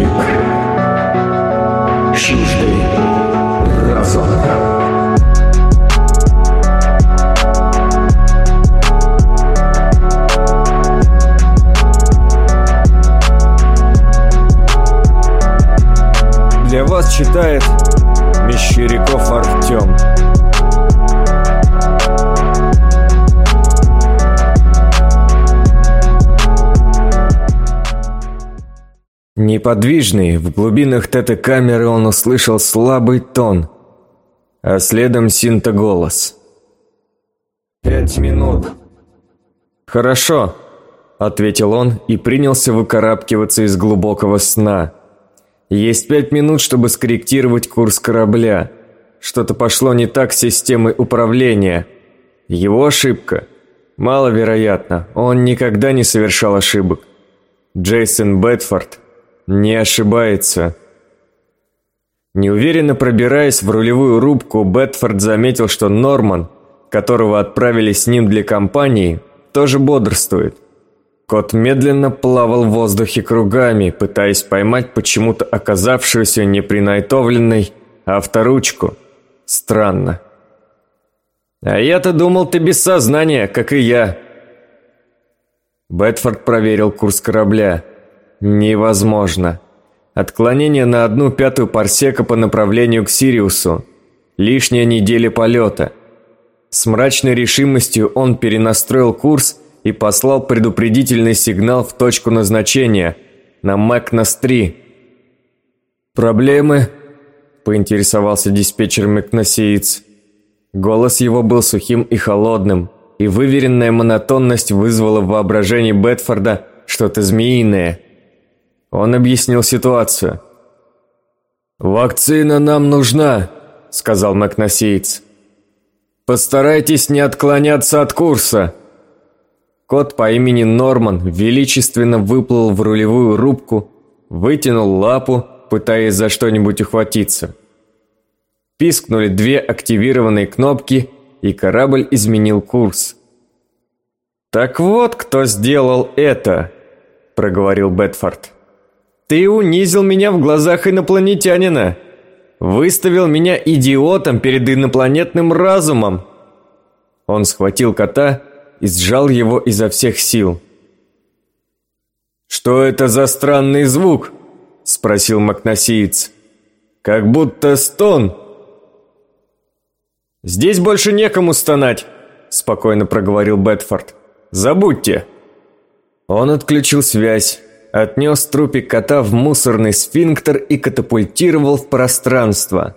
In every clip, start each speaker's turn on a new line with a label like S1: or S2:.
S1: Мистик. Чуждый разум.
S2: Для вас читает Мещеряков Артем. Неподвижный, в глубинах тета-камеры он услышал слабый тон, а следом синта-голос. «Пять минут». «Хорошо», — ответил он и принялся выкарабкиваться из глубокого сна. «Есть пять минут, чтобы скорректировать курс корабля. Что-то пошло не так с системой управления. Его ошибка? Маловероятно, он никогда не совершал ошибок. Джейсон Бетфорд не ошибается. Неуверенно пробираясь в рулевую рубку, Бетфорд заметил, что Норман, которого отправили с ним для компании, тоже бодрствует. Кот медленно плавал в воздухе кругами, пытаясь поймать почему-то оказавшуюся непринайтовленной авторучку. Странно. «А я-то думал, ты без сознания, как и я». Бетфорд проверил курс корабля. Невозможно. Отклонение на одну пятую парсека по направлению к Сириусу. Лишняя неделя полета. С мрачной решимостью он перенастроил курс и послал предупредительный сигнал в точку назначения на Макнас-3. «Проблемы?» – поинтересовался диспетчер Макнасиец. Голос его был сухим и холодным, и выверенная монотонность вызвала в воображении Бетфорда что-то змеиное – он объяснил ситуацию. «Вакцина нам нужна», – сказал Макносеец. «Постарайтесь не отклоняться от курса». Кот по имени Норман величественно выплыл в рулевую рубку, вытянул лапу, пытаясь за что-нибудь ухватиться. Пискнули две активированные кнопки, и корабль изменил курс. «Так вот, кто сделал это», – проговорил Бетфорд. Ты унизил меня в глазах инопланетянина. Выставил меня идиотом перед инопланетным разумом. Он схватил кота и сжал его изо всех сил. «Что это за странный звук?» – спросил Макносиец. «Как будто стон». «Здесь больше некому стонать», – спокойно проговорил Бетфорд. «Забудьте». Он отключил связь, отнес трупик кота в мусорный сфинктер и катапультировал в пространство.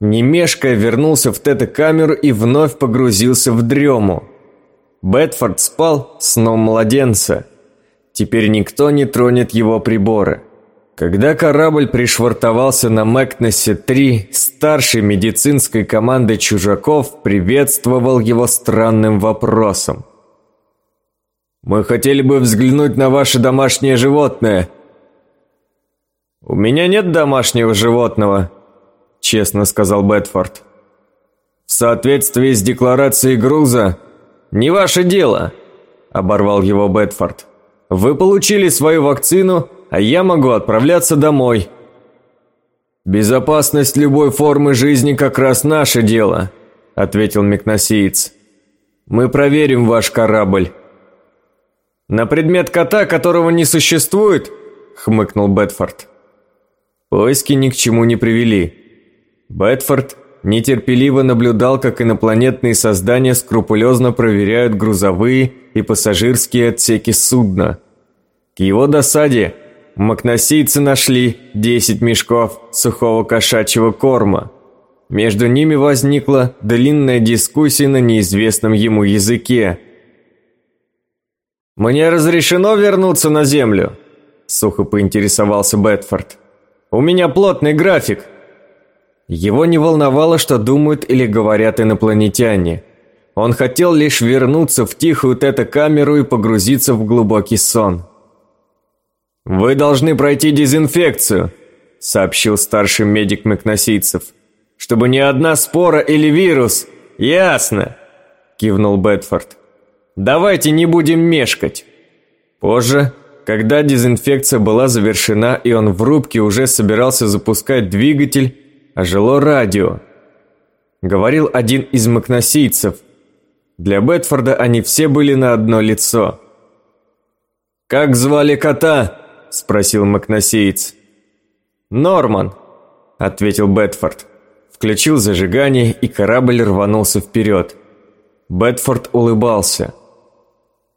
S2: Немешко вернулся в тета-камеру и вновь погрузился в дрему. Бетфорд спал сном младенца. Теперь никто не тронет его приборы. Когда корабль пришвартовался на Мэкнесе-3, старший медицинской команды чужаков приветствовал его странным вопросом. Мы хотели бы взглянуть на ваше домашнее животное». «У меня нет домашнего животного», – честно сказал Бетфорд. «В соответствии с декларацией груза, не ваше дело», – оборвал его Бетфорд. «Вы получили свою вакцину, а я могу отправляться домой». «Безопасность любой формы жизни как раз наше дело», – ответил Микносиец. «Мы проверим ваш корабль». «На предмет кота, которого не существует?» – хмыкнул Бетфорд. Поиски ни к чему не привели. Бетфорд нетерпеливо наблюдал, как инопланетные создания скрупулезно проверяют грузовые и пассажирские отсеки судна. К его досаде макносийцы нашли 10 мешков сухого кошачьего корма. Между ними возникла длинная дискуссия на неизвестном ему языке – «Мне разрешено вернуться на Землю?» Сухо поинтересовался Бетфорд. «У меня плотный график». Его не волновало, что думают или говорят инопланетяне. Он хотел лишь вернуться в тихую тета-камеру и погрузиться в глубокий сон. «Вы должны пройти дезинфекцию», – сообщил старший медик Макносийцев. «Чтобы ни одна спора или вирус...» «Ясно», – кивнул Бетфорд. Давайте не будем мешкать. Позже когда дезинфекция была завершена и он в рубке уже собирался запускать двигатель, ожило радио. Говорил один из макносийцев. Для Бетфорда они все были на одно лицо. «Как звали кота?» – спросил макносиец. «Норман», – ответил Бетфорд. Включил зажигание, и корабль рванулся вперед. Бетфорд улыбался.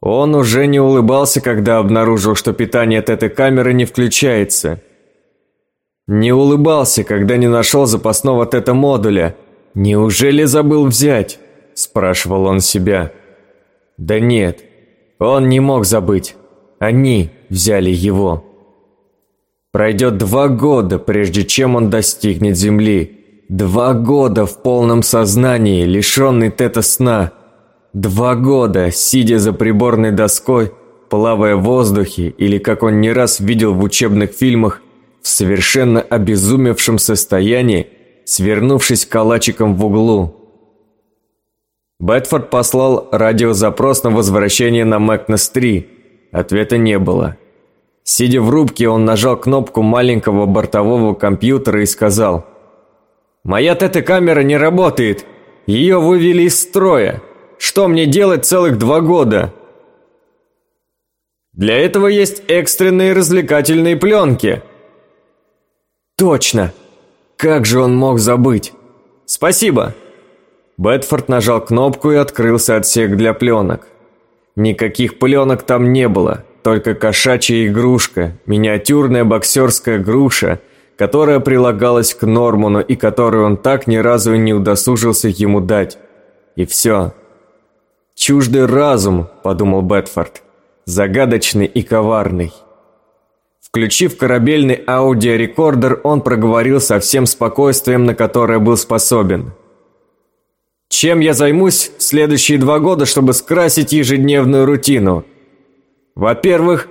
S2: Он уже не улыбался, когда обнаружил, что питание от этой камеры не включается. Не улыбался, когда не нашел запасного тета-модуля. Неужели забыл взять? Спрашивал он себя. Да нет, он не мог забыть. Они взяли его. Пройдет два года, прежде чем он достигнет Земли. Два года в полном сознании, лишенный тета-сна. Два года, сидя за приборной доской, плавая в воздухе, или, как он не раз видел в учебных фильмах, в совершенно обезумевшем состоянии, свернувшись калачиком в углу. Бетфорд послал радиозапрос на возвращение на Макнес-3. Ответа не было. Сидя в рубке, он нажал кнопку маленького бортового компьютера и сказал «Моя ТТ-камера не работает! Ее вывели из строя!» Что мне делать целых два года? Для этого есть экстренные развлекательные пленки. Точно. Как же он мог забыть? Спасибо. Бетфорд нажал кнопку и открылся отсек для пленок. Никаких пленок там не было, только кошачья игрушка, миниатюрная боксерская груша, которая прилагалась к Норману и которую он так ни разу и не удосужился ему дать. И все. «Чуждый разум», – подумал Бетфорд, – «загадочный и коварный». Включив корабельный аудиорекордер, он проговорил со всем спокойствием, на которое был способен. «Чем я займусь в следующие два года, чтобы скрасить ежедневную рутину? Во-первых,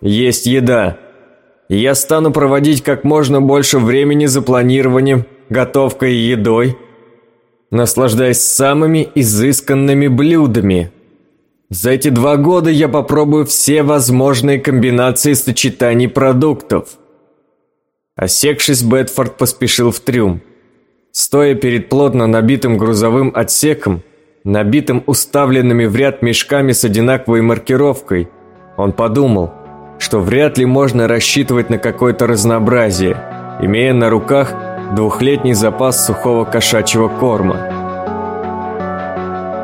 S2: есть еда. Я стану проводить как можно больше времени за планированием, готовкой и едой – наслаждаясь самыми изысканными блюдами. За эти два года я попробую все возможные комбинации сочетаний продуктов. Осекшись, Бетфорд поспешил в трюм. Стоя перед плотно набитым грузовым отсеком, набитым уставленными в ряд мешками с одинаковой маркировкой, он подумал, что вряд ли можно рассчитывать на какое-то разнообразие, имея на руках двухлетний запас сухого кошачьего корма.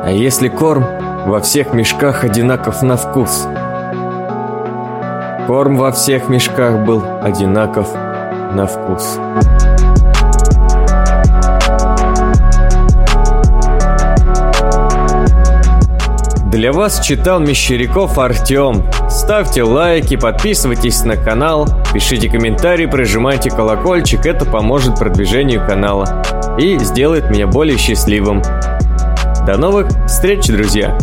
S2: А если корм во всех мешках одинаков на вкус? Корм во всех мешках был одинаков на вкус. Для вас читал Мещеряков Артем. Ставьте лайки, подписывайтесь на канал, пишите комментарии, прожимайте колокольчик, это поможет продвижению канала и сделает меня более счастливым. До новых встреч, друзья!